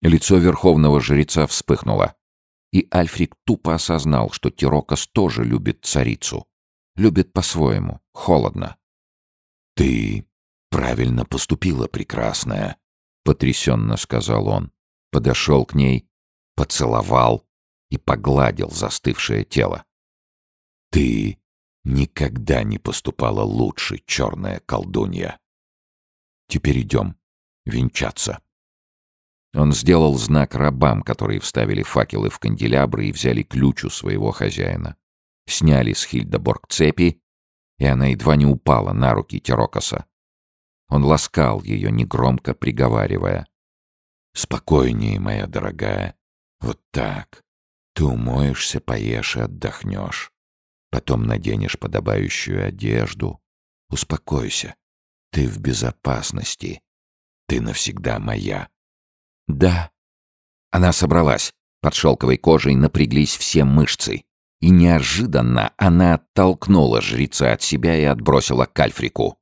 Лицо верховного жреца вспыхнуло. И Альфрик тупо осознал, что Тирокос тоже любит царицу. Любит по-своему, холодно. «Ты правильно поступила, прекрасная», — потрясенно сказал он. Подошел к ней, поцеловал и погладил застывшее тело. «Ты никогда не поступала лучше, черная колдунья. Теперь идем венчаться». Он сделал знак рабам, которые вставили факелы в канделябры и взяли ключ у своего хозяина. Сняли с Хильдеборг цепи, и она едва не упала на руки Терокоса. Он ласкал ее, негромко приговаривая. «Спокойнее, моя дорогая. Вот так. Ты умоешься, поешь и отдохнешь. Потом наденешь подобающую одежду. Успокойся. Ты в безопасности. Ты навсегда моя». «Да». Она собралась. Под шелковой кожей напряглись все мышцы. И неожиданно она оттолкнула жреца от себя и отбросила к Альфрику.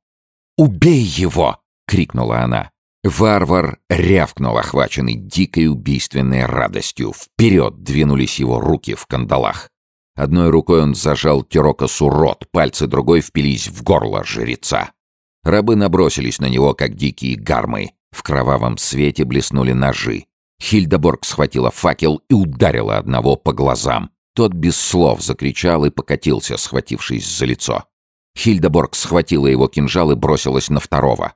«Убей его!» — крикнула она. Варвар рявкнул, охваченный дикой убийственной радостью. Вперед двинулись его руки в кандалах. Одной рукой он зажал Тирокосу рот, пальцы другой впились в горло жреца. Рабы набросились на него, как дикие гармы. В кровавом свете блеснули ножи. Хильдеборг схватила факел и ударила одного по глазам. Тот без слов закричал и покатился, схватившись за лицо. Хильдеборг схватила его кинжал и бросилась на второго.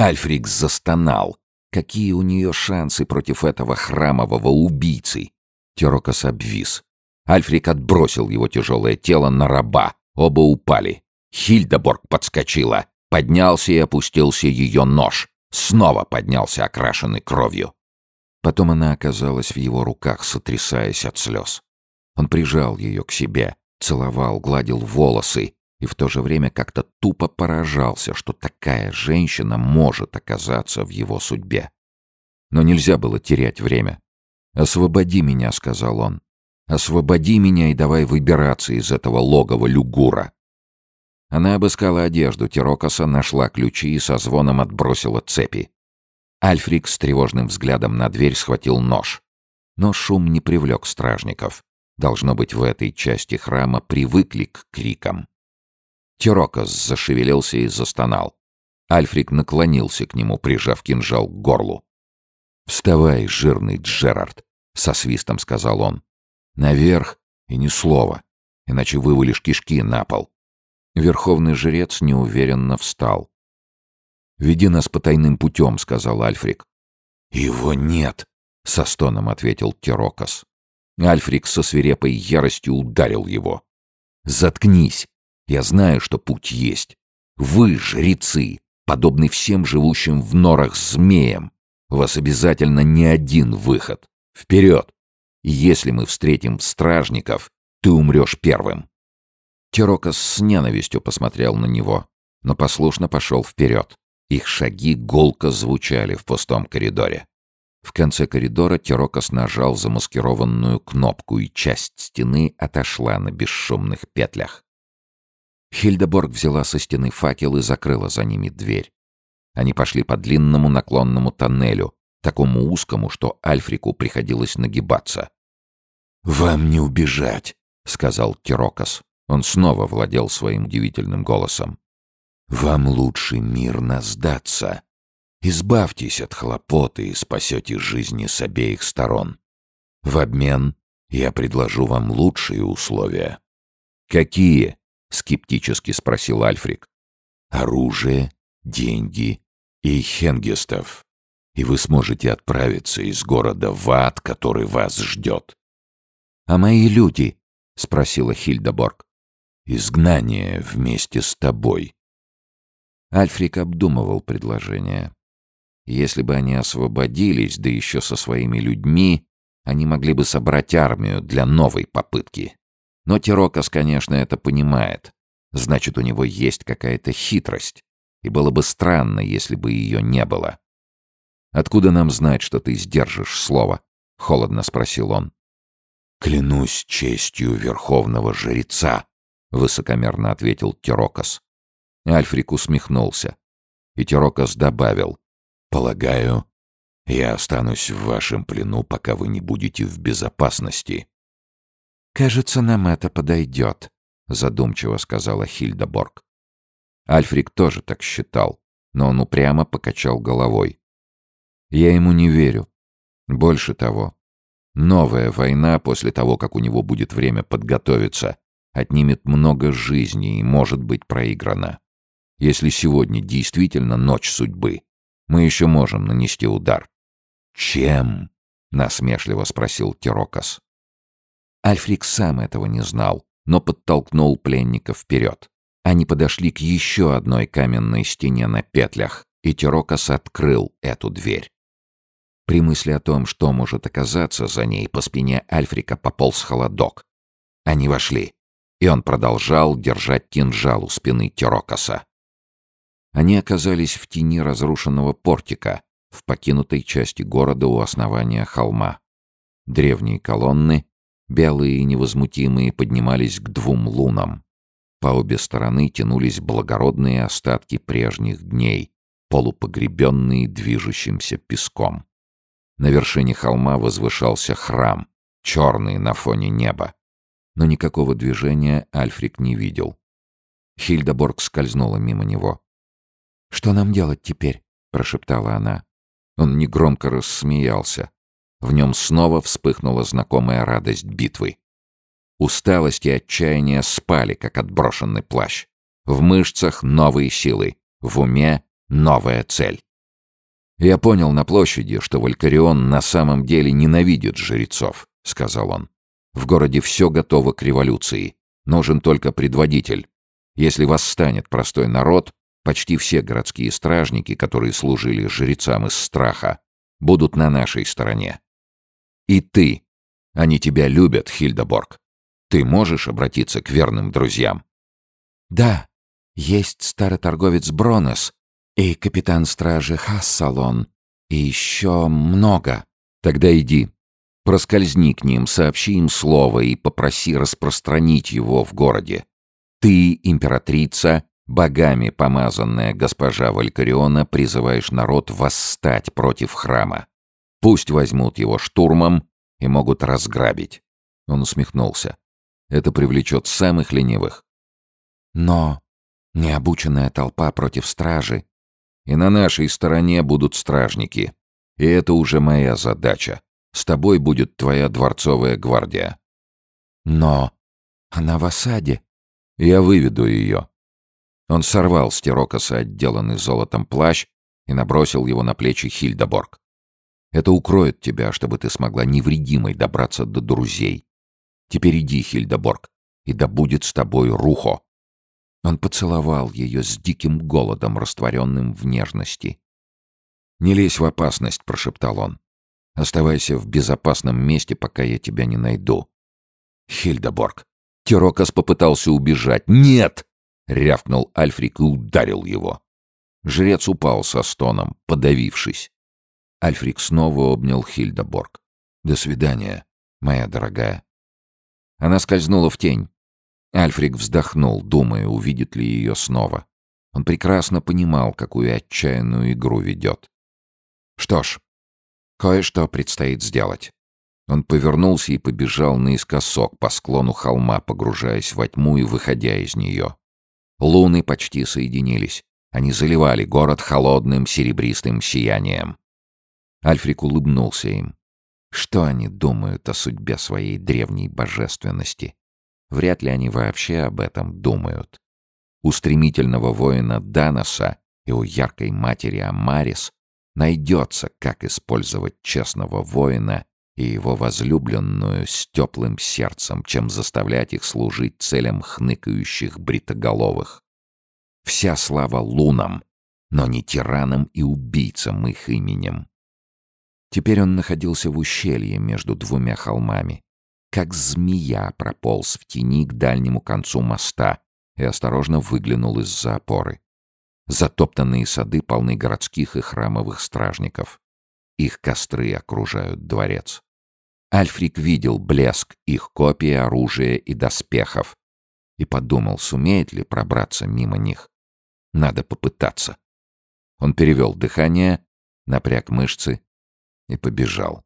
Альфрик застонал. Какие у нее шансы против этого храмового убийцы? Терокос обвис. Альфрик отбросил его тяжелое тело на раба. Оба упали. Хильдеборг подскочила. Поднялся и опустился ее нож. Снова поднялся окрашенный кровью. Потом она оказалась в его руках, сотрясаясь от слез. Он прижал ее к себе, целовал, гладил волосы и в то же время как-то тупо поражался, что такая женщина может оказаться в его судьбе. Но нельзя было терять время. «Освободи меня», — сказал он. «Освободи меня и давай выбираться из этого логова люгура». Она обыскала одежду Тирокоса, нашла ключи и со звоном отбросила цепи. Альфрик с тревожным взглядом на дверь схватил нож. Но шум не привлек стражников. Должно быть, в этой части храма привыкли к крикам. Тирокос зашевелился и застонал. Альфрик наклонился к нему, прижав кинжал к горлу. «Вставай, жирный Джерард», — со свистом сказал он. «Наверх и ни слова, иначе вывалишь кишки на пол». Верховный жрец неуверенно встал. «Веди нас по тайным путем», — сказал Альфрик. «Его нет», — со стоном ответил Тирокос. Альфрик со свирепой яростью ударил его. «Заткнись! Я знаю, что путь есть. Вы, жрецы, подобны всем живущим в норах змеям. У вас обязательно не один выход. Вперед! Если мы встретим стражников, ты умрешь первым. Тирокос с ненавистью посмотрел на него, но послушно пошел вперед. Их шаги гулко звучали в пустом коридоре. В конце коридора Тирокос нажал замаскированную кнопку, и часть стены отошла на бесшумных петлях. Хильдеборг взяла со стены факел и закрыла за ними дверь. Они пошли по длинному наклонному тоннелю, такому узкому, что Альфрику приходилось нагибаться. «Вам не убежать», — сказал Тирокос. Он снова владел своим удивительным голосом. «Вам лучше мирно сдаться. Избавьтесь от хлопоты и спасете жизни с обеих сторон. В обмен я предложу вам лучшие условия». «Какие?» — скептически спросил Альфрик. «Оружие, деньги и хенгестов. И вы сможете отправиться из города в ад, который вас ждет». «А мои люди?» — спросила Хильдеборг изгнание вместе с тобой». Альфрик обдумывал предложение. Если бы они освободились, да еще со своими людьми, они могли бы собрать армию для новой попытки. Но Тирокос, конечно, это понимает. Значит, у него есть какая-то хитрость. И было бы странно, если бы ее не было. «Откуда нам знать, что ты сдержишь слово?» — холодно спросил он. «Клянусь честью верховного жреца», высокомерно ответил Тирокос. Альфрик усмехнулся. И Тирокос добавил. «Полагаю, Я останусь в вашем плену, пока вы не будете в безопасности». «Кажется, нам это подойдет», — задумчиво сказала Хильдеборг. Альфрик тоже так считал, но он упрямо покачал головой. «Я ему не верю. Больше того, новая война после того, как у него будет время подготовиться, отнимет много жизней и может быть проиграна. Если сегодня действительно ночь судьбы, мы еще можем нанести удар. «Чем?» — насмешливо спросил Тирокос. Альфрик сам этого не знал, но подтолкнул пленника вперед. Они подошли к еще одной каменной стене на петлях, и Тирокос открыл эту дверь. При мысли о том, что может оказаться за ней, по спине Альфрика пополз холодок. Они вошли, и он продолжал держать кинжал у спины Тирокоса. Они оказались в тени разрушенного портика, в покинутой части города у основания холма. Древние колонны, белые и невозмутимые, поднимались к двум лунам. По обе стороны тянулись благородные остатки прежних дней, полупогребенные движущимся песком. На вершине холма возвышался храм, черный на фоне неба. Но никакого движения Альфрик не видел. Хильдеборг скользнула мимо него. «Что нам делать теперь?» — прошептала она. Он негромко рассмеялся. В нем снова вспыхнула знакомая радость битвы. Усталость и отчаяние спали, как отброшенный плащ. В мышцах новые силы, в уме новая цель. «Я понял на площади, что Валькарион на самом деле ненавидит жрецов», — сказал он. «В городе все готово к революции. Нужен только предводитель. Если восстанет простой народ, Почти все городские стражники, которые служили жрецам из страха, будут на нашей стороне. И ты. Они тебя любят, Хильдеборг. Ты можешь обратиться к верным друзьям? Да, есть старый торговец Бронес и капитан стражи Хассалон, и еще много. Тогда иди. Проскользни к ним, сообщи им слово и попроси распространить его в городе. Ты, императрица, Богами помазанная госпожа Валькариона призываешь народ восстать против храма. Пусть возьмут его штурмом и могут разграбить. Он усмехнулся. Это привлечет самых ленивых. Но необученная толпа против стражи. И на нашей стороне будут стражники. И это уже моя задача. С тобой будет твоя дворцовая гвардия. Но она в осаде. Я выведу ее. Он сорвал с Тирокоса отделанный золотом плащ и набросил его на плечи Хильдеборг. «Это укроет тебя, чтобы ты смогла невредимой добраться до друзей. Теперь иди, Хильдеборг, и да будет с тобой Рухо». Он поцеловал ее с диким голодом, растворенным в нежности. «Не лезь в опасность», — прошептал он. «Оставайся в безопасном месте, пока я тебя не найду». «Хильдеборг». Тирокос попытался убежать. «Нет!» — рявкнул Альфрик и ударил его. Жрец упал со стоном, подавившись. Альфрик снова обнял Хильдеборг. «До свидания, моя дорогая». Она скользнула в тень. Альфрик вздохнул, думая, увидит ли ее снова. Он прекрасно понимал, какую отчаянную игру ведет. Что ж, кое-что предстоит сделать. Он повернулся и побежал наискосок по склону холма, погружаясь во тьму и выходя из нее. Луны почти соединились. Они заливали город холодным серебристым сиянием. Альфрик улыбнулся им. Что они думают о судьбе своей древней божественности? Вряд ли они вообще об этом думают. У стремительного воина Даноса и у яркой матери Амарис найдется, как использовать честного воина и его возлюбленную с теплым сердцем, чем заставлять их служить целям хныкающих бритоголовых. Вся слава лунам, но не тиранам и убийцам их именем. Теперь он находился в ущелье между двумя холмами. Как змея прополз в тени к дальнему концу моста и осторожно выглянул из-за опоры. Затоптанные сады полны городских и храмовых стражников. Их костры окружают дворец. Альфрик видел блеск их копий оружия и доспехов и подумал, сумеет ли пробраться мимо них. Надо попытаться. Он перевел дыхание, напряг мышцы и побежал.